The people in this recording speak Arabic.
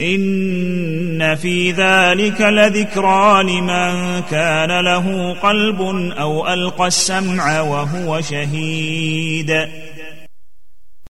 إن في ذلك لذكرى لمن كان له قلب أو ألقى السمع وهو شهيد.